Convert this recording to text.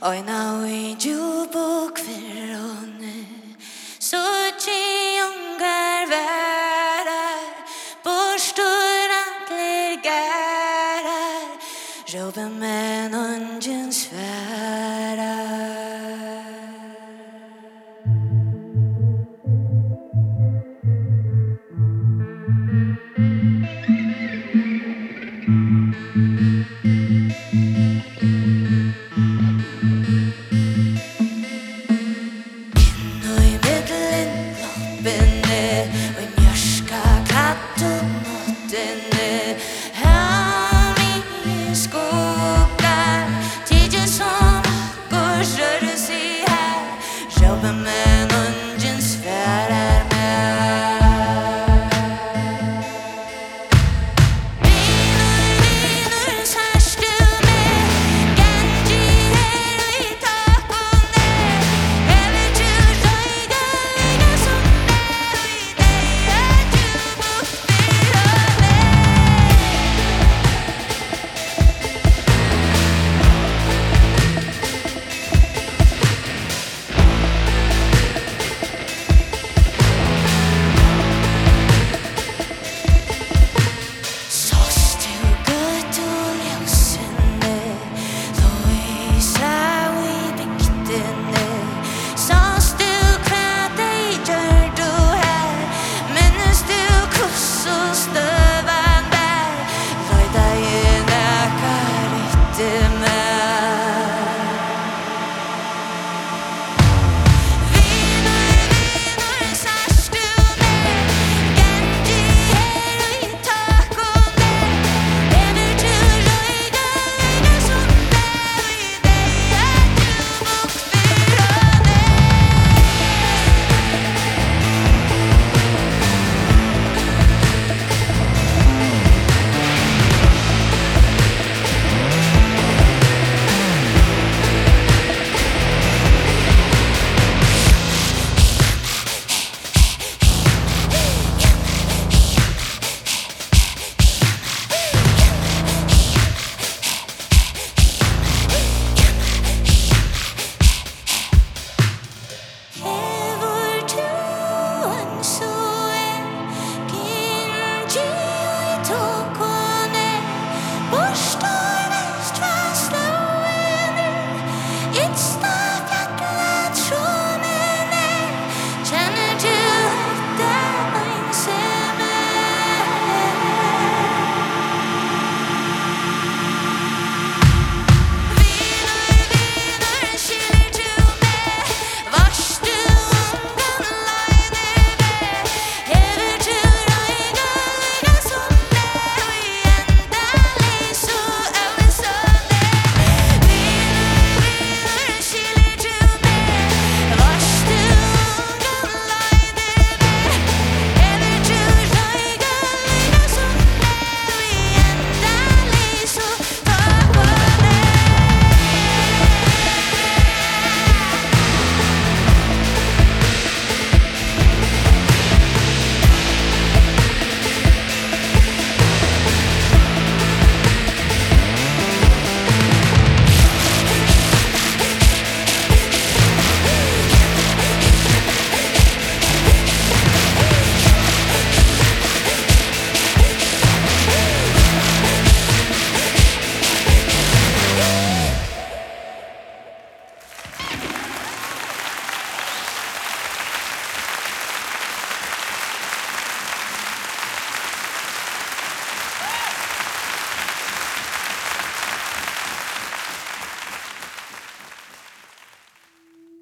Oi na oi jubo kverone So chi ungar vera Bostur antler gara Jobe men ungen svära